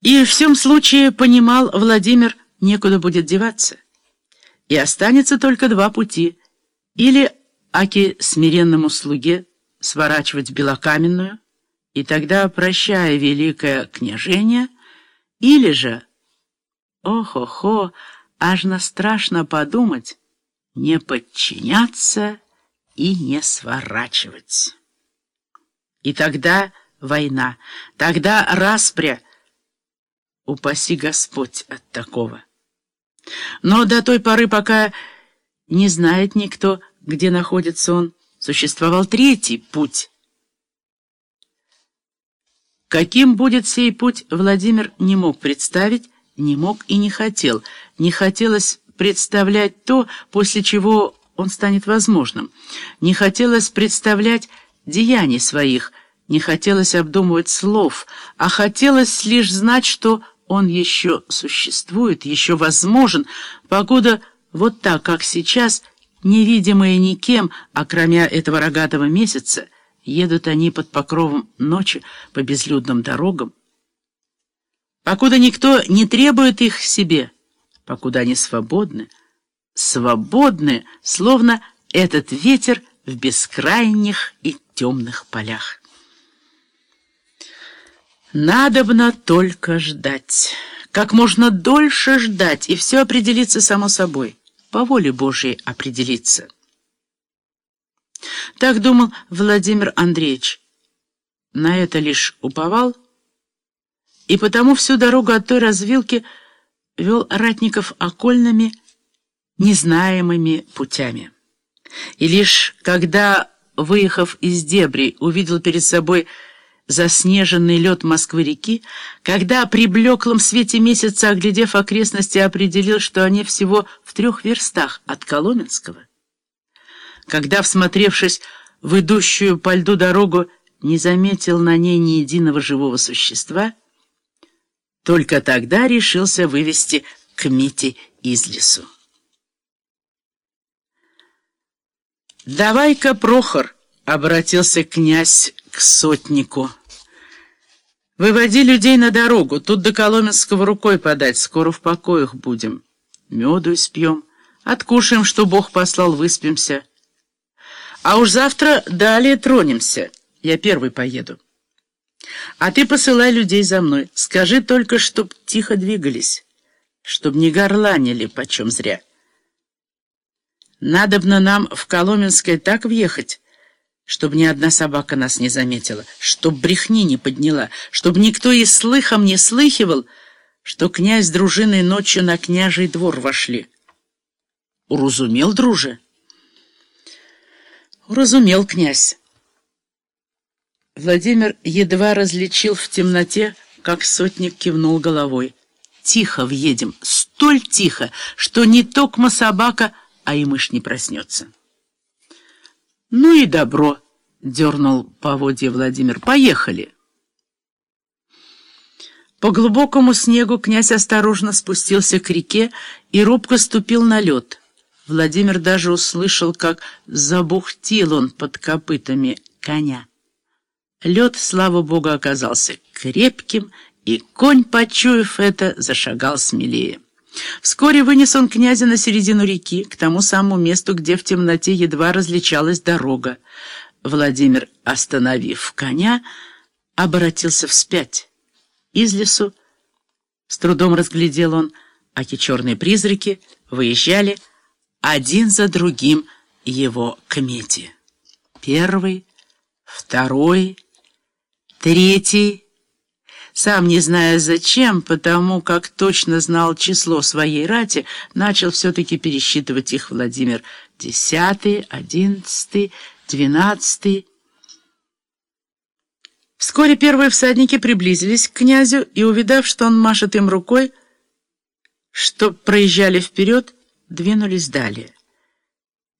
И в всем случае, понимал Владимир, некуда будет деваться. И останется только два пути. Или аки смиренному слуге сворачивать белокаменную, и тогда, прощая великое княжение, или же, ох-охо, аж на страшно подумать, не подчиняться и не сворачивать. И тогда война, тогда распря, упаси Господь от такого. Но до той поры, пока не знает никто, где находится он, существовал третий путь. Каким будет сей путь, Владимир не мог представить, не мог и не хотел. Не хотелось представлять то, после чего он станет возможным. Не хотелось представлять деяний своих, не хотелось обдумывать слов, а хотелось лишь знать, что он еще существует, еще возможен, покуда вот так, как сейчас, невидимые никем, а кроме этого рогатого месяца, едут они под покровом ночи по безлюдным дорогам. Покуда никто не требует их себе, покуда они свободны, свободны, словно этот ветер в бескрайних и темных полях. Надобно только ждать. Как можно дольше ждать, и все определится само собой. По воле Божьей определиться. Так думал Владимир Андреевич. На это лишь уповал, и потому всю дорогу от той развилки вел ратников окольными, незнаемыми путями. И лишь когда, выехав из дебри, увидел перед собой заснеженный лед Москвы-реки, когда при блеклом свете месяца, оглядев окрестности, определил, что они всего в трех верстах от Коломенского, когда, всмотревшись в идущую по льду дорогу, не заметил на ней ни единого живого существа, только тогда решился вывести к Мите из лесу. «Давай-ка, Прохор!» — обратился князь к сотнику — Выводи людей на дорогу, тут до Коломенского рукой подать, скоро в покоях будем. Меду испьем, откушаем, что Бог послал, выспимся. А уж завтра далее тронемся, я первый поеду. А ты посылай людей за мной, скажи только, чтоб тихо двигались, чтоб не горланили почем зря. Надобно нам в Коломенское так въехать, чтобы ни одна собака нас не заметила, чтоб брехни не подняла, чтоб никто и слыхом не слыхивал, что князь с дружиной ночью на княжий двор вошли. Уразумел, друже? Уразумел, князь. Владимир едва различил в темноте, как сотник кивнул головой. Тихо въедем, столь тихо, что не токма собака, а и мышь не проснется. «Ну и добро», — дернул поводья Владимир. «Поехали». По глубокому снегу князь осторожно спустился к реке и робко ступил на лед. Владимир даже услышал, как забухтил он под копытами коня. Лед, слава богу, оказался крепким, и конь, почуяв это, зашагал смелее. Вскоре вынес он князя на середину реки, к тому самому месту, где в темноте едва различалась дорога. Владимир, остановив коня, обратился вспять. Из лесу с трудом разглядел он, аки черные призраки выезжали один за другим его к мете. Первый, второй, третий сам не зная зачем, потому как точно знал число своей рати, начал все-таки пересчитывать их Владимир. Десятый, одиннадцатый, двенадцатый. Вскоре первые всадники приблизились к князю и, увидав, что он машет им рукой, что проезжали вперед, двинулись далее.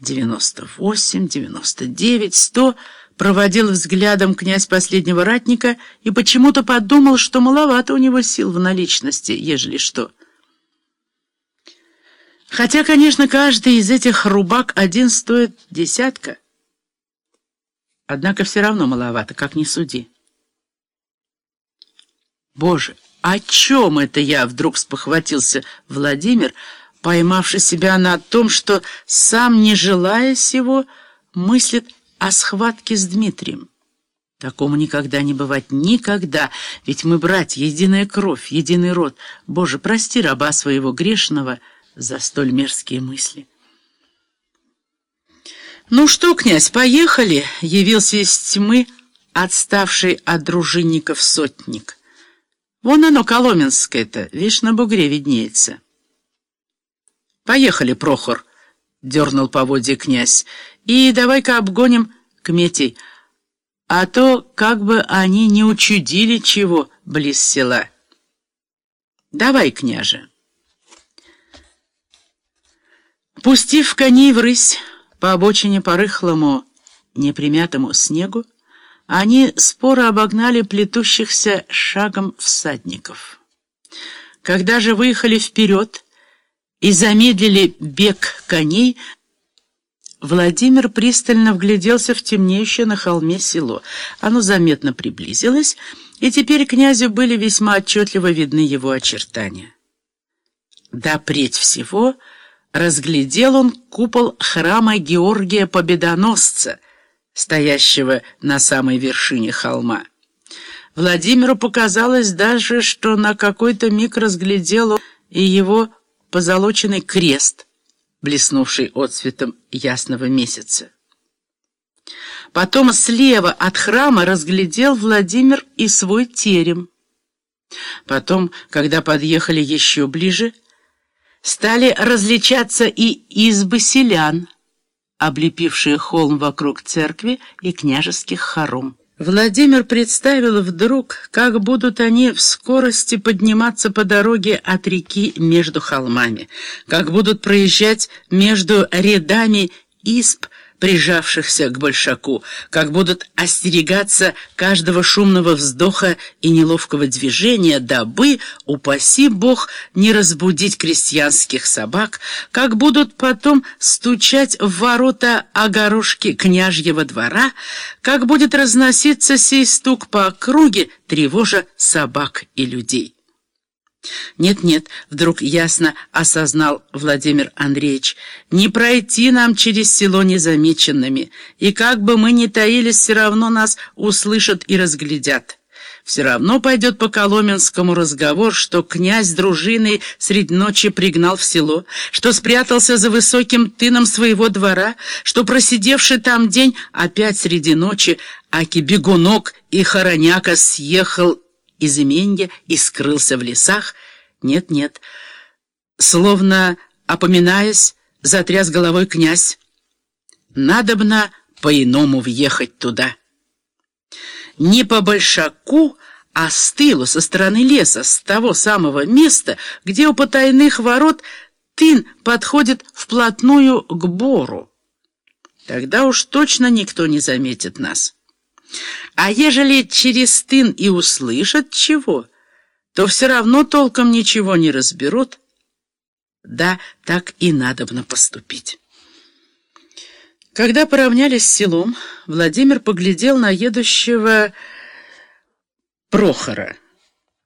Девяносто восемь, девяносто девять, сто проводил взглядом князь последнего ратника и почему-то подумал, что маловато у него сил в наличности, ежели что. Хотя, конечно, каждый из этих рубак один стоит десятка. Однако все равно маловато, как ни суди. Боже, «О чем это я?» — вдруг спохватился Владимир, поймавший себя на том, что, сам не желая сего, мыслит о схватке с Дмитрием. Такому никогда не бывать, никогда, ведь мы братья, единая кровь, единый род. Боже, прости раба своего грешного за столь мерзкие мысли. «Ну что, князь, поехали!» — явился из тьмы отставший от дружинников сотник. «Вон оно, Коломенское-то, видишь, на бугре виднеется». «Поехали, Прохор!» — дернул поводья князь. «И давай-ка обгоним к Метей, а то как бы они не учудили чего близ села. Давай, княже!» Пустив коней в рысь, по обочине по рыхлому, непримятому снегу, они споро обогнали плетущихся шагом всадников. Когда же выехали вперед и замедлили бег коней, Владимир пристально вгляделся в темнеющее на холме село. Оно заметно приблизилось, и теперь князю были весьма отчетливо видны его очертания. Да прежде всего разглядел он купол храма Георгия Победоносца, стоящего на самой вершине холма. Владимиру показалось даже, что на какой-то миг разглядел он и его позолоченный крест, блеснувший отцветом ясного месяца. Потом слева от храма разглядел Владимир и свой терем. Потом, когда подъехали еще ближе, стали различаться и избы селян, облепившие холм вокруг церкви и княжеских хором. Владимир представил вдруг, как будут они в скорости подниматься по дороге от реки между холмами, как будут проезжать между рядами изб, прижавшихся к большаку, как будут остерегаться каждого шумного вздоха и неловкого движения, дабы, упаси Бог, не разбудить крестьянских собак, как будут потом стучать в ворота огорожки княжьего двора, как будет разноситься сей стук по округе, тревожа собак и людей. «Нет-нет», — вдруг ясно осознал Владимир Андреевич, «не пройти нам через село незамеченными, и как бы мы ни таились, все равно нас услышат и разглядят. Все равно пойдет по Коломенскому разговор, что князь дружиной средь ночи пригнал в село, что спрятался за высоким тыном своего двора, что просидевший там день опять среди ночи Аки Бегунок и Хороняка съехал из именья и скрылся в лесах. Нет-нет, словно опоминаясь, затряс головой князь. Надобно по-иному въехать туда. Не по большаку, а с тылу, со стороны леса, с того самого места, где у потайных ворот тын подходит вплотную к бору. Тогда уж точно никто не заметит нас. А ежели через тын и услышат чего, то все равно толком ничего не разберут. Да, так и надобно поступить. Когда поравнялись с селом, Владимир поглядел на едущего Прохора.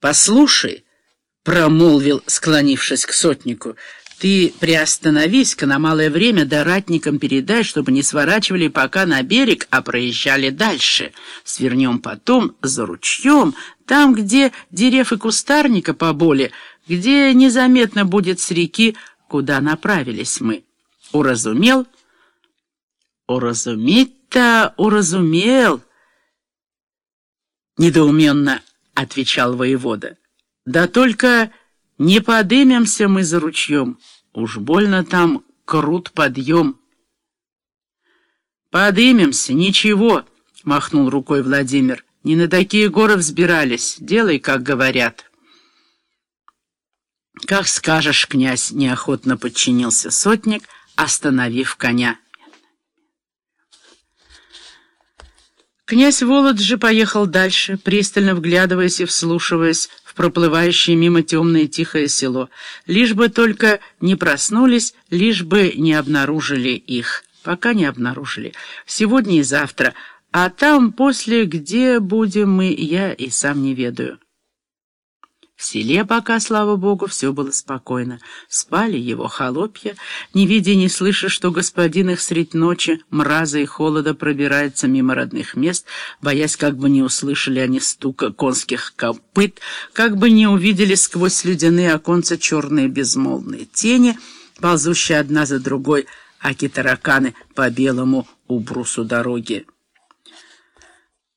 «Послушай», — промолвил, склонившись к сотнику, — ты приостановись-ка на малое время, да ратникам передай, чтобы не сворачивали пока на берег, а проезжали дальше. Свернем потом за ручьем, там, где дерев и кустарника поболе, где незаметно будет с реки, куда направились мы. Уразумел? Уразуметь-то уразумел, недоуменно отвечал воевода. Да только... Не подымемся мы за ручьем, уж больно там крут подъем. Подымемся, ничего, махнул рукой Владимир. Не на такие горы взбирались, делай, как говорят. Как скажешь, князь, неохотно подчинился сотник, остановив коня. Князь Волод поехал дальше, пристально вглядываясь и вслушиваясь проплывающее мимо темное тихое село. Лишь бы только не проснулись, лишь бы не обнаружили их. Пока не обнаружили. Сегодня и завтра. А там после, где будем мы, я и сам не ведаю. В селе пока, слава богу, все было спокойно. Спали его холопья, не видя не слыша, что господин их средь ночи, мраза и холода пробирается мимо родных мест, боясь, как бы не услышали они стука конских копыт, как бы не увидели сквозь ледяные оконца черные безмолвные тени, ползущие одна за другой, аки тараканы по белому убрусу дороги.